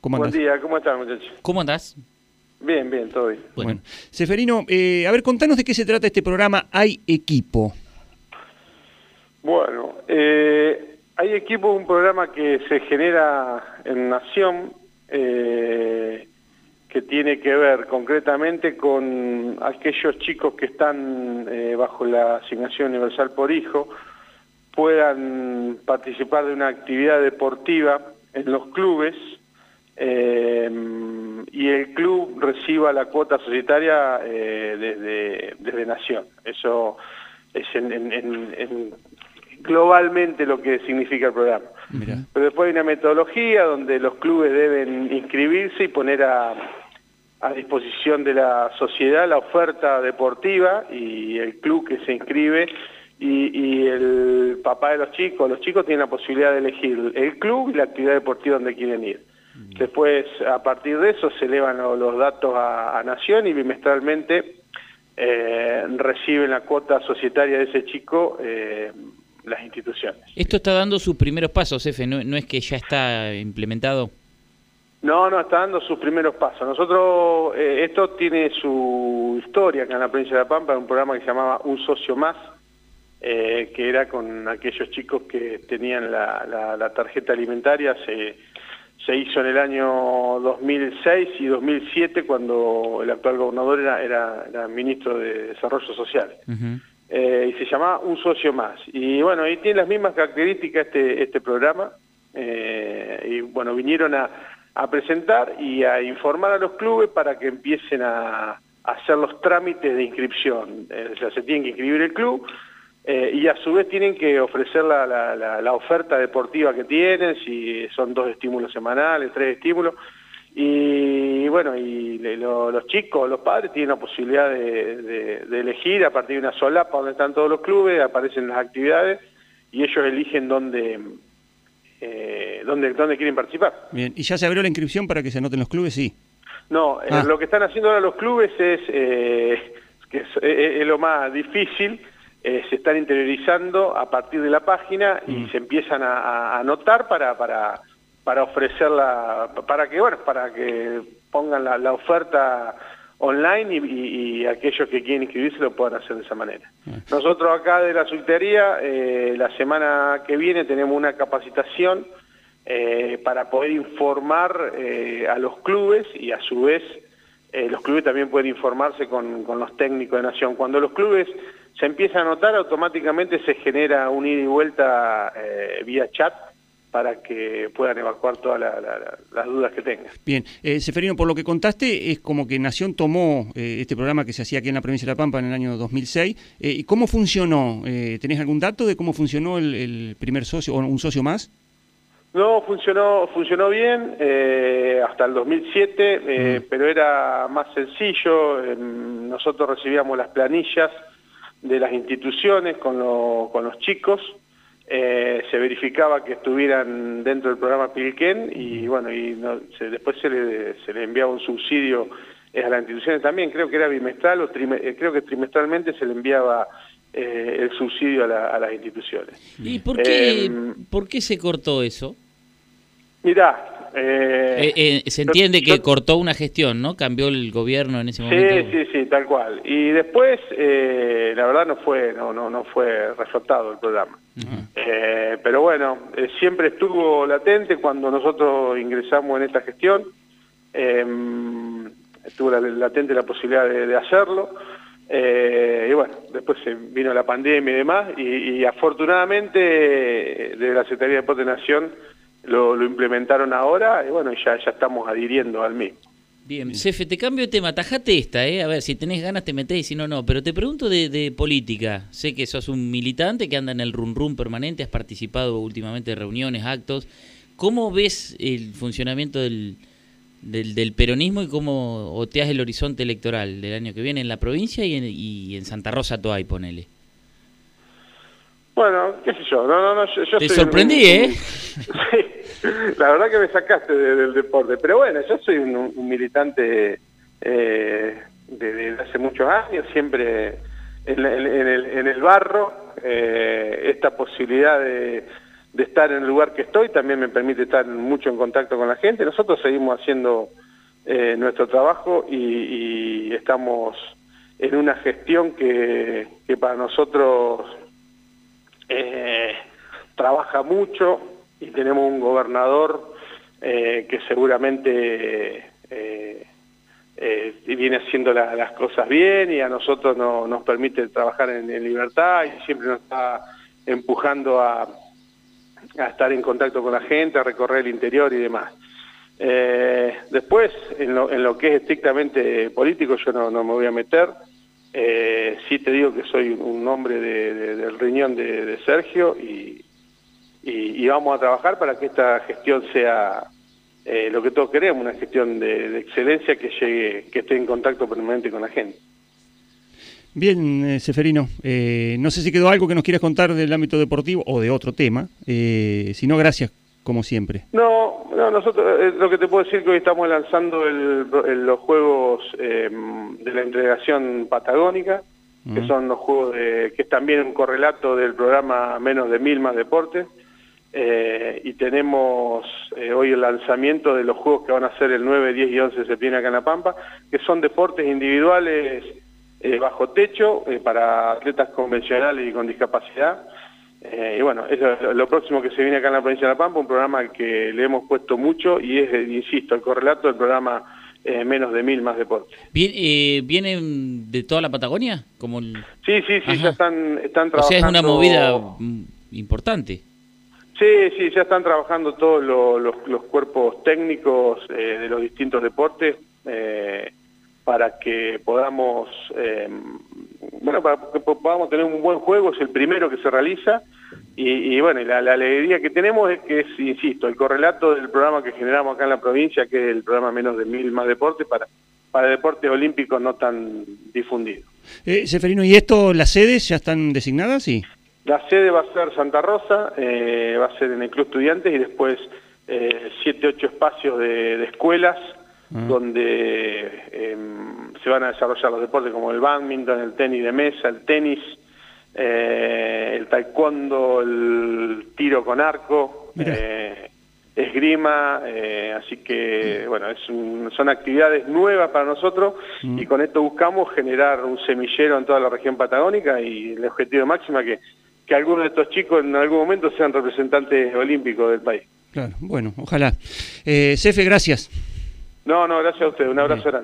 ¿Cómo Buen andás? día, ¿cómo están muchachos? ¿Cómo andás? Bien, bien, todo bien. Bueno, Bueno. Seferino, eh, a ver, contanos de qué se trata este programa Hay Equipo. Bueno, eh, hay equipo, un programa que se genera en Nación, eh, que tiene que ver concretamente con aquellos chicos que están eh, bajo la asignación universal por hijo, puedan participar de una actividad deportiva en los clubes eh, y el club reciba la cuota societaria eh, desde, desde Nación. Eso es en, en- en- en- globalmente lo que significa el programa. Mirá. Pero después hay una metodología donde los clubes deben inscribirse y poner a, a disposición de la sociedad la oferta deportiva y el club que se inscribe y, y el papá de los chicos, los chicos tienen la posibilidad de elegir el club y la actividad deportiva donde quieren ir. Después, a partir de eso, se elevan lo- los datos a, a Nación y bimestralmente eh, reciben la cuota societaria de ese chico eh, las instituciones. esto está dando sus primeros pasos, Efe, no, no es que ya está implementado. No, no, está dando sus primeros pasos. Nosotros, eh, esto tiene su historia acá en la provincia de La Pampa, un programa que se llamaba Un Socio Más, eh, que era con aquellos chicos que tenían la, la- la tarjeta alimentaria. Se, se hizo en el año 2006 y 2007 cuando el actual gobernador era, era, era ministro de Desarrollo Social. Eh, y se llama Un Socio Más. Y bueno, y tiene las mismas características este, este programa. eh, y bueno, vinieron a, a presentar y a informar a los clubes para que empiecen a, a hacer los trámites de inscripción. Eh, o sea, se tienen que inscribir el club eh, y a su vez tienen que ofrecer la, la- la- la oferta deportiva que tienen, si son dos estímulos semanales, tres estímulos. Y bueno, y lo- los chicos, los padres tienen la posibilidad de, de- de elegir a partir de una solapa donde están todos los clubes, aparecen las actividades y ellos eligen dónde, eh, dónde, dónde quieren participar. Bien, ¿y ya se abrió la inscripción para que se anoten los clubes? Sí. No, eh, Ah. lo que están haciendo ahora los clubes es, que es, es lo más difícil, eh, se están interiorizando a partir de la página y se empiezan a, a anotar para, para, para ofrecerla, para que, bueno, para que pongan la, la oferta online y, y- y aquellos que quieren inscribirse lo puedan hacer de esa manera. Nosotros acá de la Subsecretaría, eh, la semana que viene tenemos una capacitación eh, para poder informar eh, a los clubes y a su vez los clubes también pueden informarse con, con los técnicos de Nación. Cuando los clubes se empiezan a anotar, automáticamente se genera un ida y vuelta eh, vía chat para que puedan evacuar todas la- la- la- las dudas que tengan. Bien, eh, Seferino, por lo que contaste, es como que Nación tomó eh, este programa que se hacía aquí en la provincia de La Pampa en el año 2006. Eh, ¿Y cómo funcionó? ¿Tenés algún dato de cómo funcionó el, el primer socio o un socio más? No, funcionó, funcionó bien eh, hasta el 2007, eh, pero era más sencillo. em, nosotros recibíamos las planillas de las instituciones con, lo- con los chicos, eh, se verificaba que estuvieran dentro del programa Pilquén y bueno, y no- se- después se le, se le enviaba un subsidio eh, a las instituciones también, creo que era bimestral o trime- eh, creo que trimestralmente se le enviaba eh, el subsidio a, la- a las instituciones. ¿Y por qué, Em, por qué se cortó eso? Mirá, eh, Eh, eh, se yo- entiende que yo- cortó una gestión, ¿no? Cambió el gobierno en ese Sí, momento. sí, sí, tal cual. Y después, eh, la verdad, no fue, no, no, no fue reflotado el programa. Eh, pero bueno, siempre estuvo latente cuando nosotros ingresamos en esta gestión. eh, estuvo la- latente la posibilidad de, de hacerlo. eh, y bueno, después vino la pandemia y demás. Y, y afortunadamente, desde la Secretaría de Deporte de Nación lo, lo implementaron ahora. Y bueno, ya, ya estamos adhiriendo al mismo. Bien, Cefe, te cambio de tema, tajate esta, ¿eh? A ver, si tenés ganas te metés y si no, no. Pero te pregunto de, de política. Sé que sos un militante que anda en el run run permanente, has participado últimamente de reuniones, actos. ¿Cómo ves el funcionamiento del, del, del peronismo y cómo oteas el horizonte electoral del año que viene en la provincia y en, y en Santa Rosa Toay, ponele? Bueno, qué sé yo, no, no, no, yo, yo Te soy sorprendí, un- ¿eh? Sí, la verdad que me sacaste de- del deporte, pero bueno, yo soy un, un militante eh, de- desde hace muchos años, siempre en, la- en- en el, en el barro, eh, esta posibilidad de, de estar en el lugar que estoy, también me permite estar mucho en contacto con la gente. Nosotros seguimos haciendo eh, nuestro trabajo y, estamos en una gestión que, para nosotros eh, trabaja mucho y tenemos un gobernador eh, que seguramente viene haciendo las cosas bien y a nosotros no, nos permite trabajar en libertad y siempre nos está empujando a estar en contacto con la gente, a recorrer el interior y demás. Eh, después, en lo, en lo, que es estrictamente político, yo no, me voy a meter. Eh, sí te digo que soy un hombre del riñón de, Sergio y, y, vamos a trabajar para que esta gestión sea eh, lo que todos queremos, una gestión de, de excelencia que llegue, que esté en contacto permanente con la gente. Bien, eh, Seferino, eh, no sé si quedó algo que nos quieras contar del ámbito deportivo o de otro tema, eh, si no, gracias, como siempre. No, no nosotros lo que te puedo decir que hoy estamos lanzando los juegos de la integración patagónica, que son los juegos de, que es también un correlato del programa Menos de Mil Más Deportes, y tenemos hoy el lanzamiento de los juegos que van a ser el 9, 10 y 11 de septiembre acá en La Pampa, que son deportes individuales eh, bajo techo eh, para atletas convencionales y con discapacidad. Eh, y bueno, es lo, próximo que se viene acá en la provincia de La Pampa, un programa al que le hemos puesto mucho y es, insisto, el correlato del programa Menos de Mil Más Deportes. ¿Vienen de toda la Patagonia? Como Sí, sí, sí, ya están, están trabajando... O sea, es una movida importante. Sí, sí, ya están trabajando todos los, los, cuerpos técnicos de los distintos deportes. Eh, para que podamos, eh, bueno, para que podamos tener un buen juego, es el primero que se realiza, y, bueno, la, alegría que tenemos es que es, insisto, el correlato del programa que generamos acá en la provincia, que es el programa Menos de Mil Más Deportes, para, para deportes olímpicos no tan difundidos. Eh, Seferino, ¿y esto, las sedes ya están designadas? Sí. La sede va a ser Santa Rosa, eh, va a ser en el Club Estudiantes y después eh, siete, ocho espacios de escuelas, Ah. donde em, se van a desarrollar los deportes como el badminton, el tenis de mesa, el tenis, eh, el taekwondo, el tiro con arco, eh, esgrima, eh, así que bueno, es son actividades nuevas para nosotros mm. y con esto buscamos generar un semillero en toda la región patagónica y el objetivo máximo es que, que algunos de estos chicos en algún momento sean representantes olímpicos del país. Claro, bueno, ojalá. Cefe, gracias. No, no, gracias a usted. Un abrazo grande.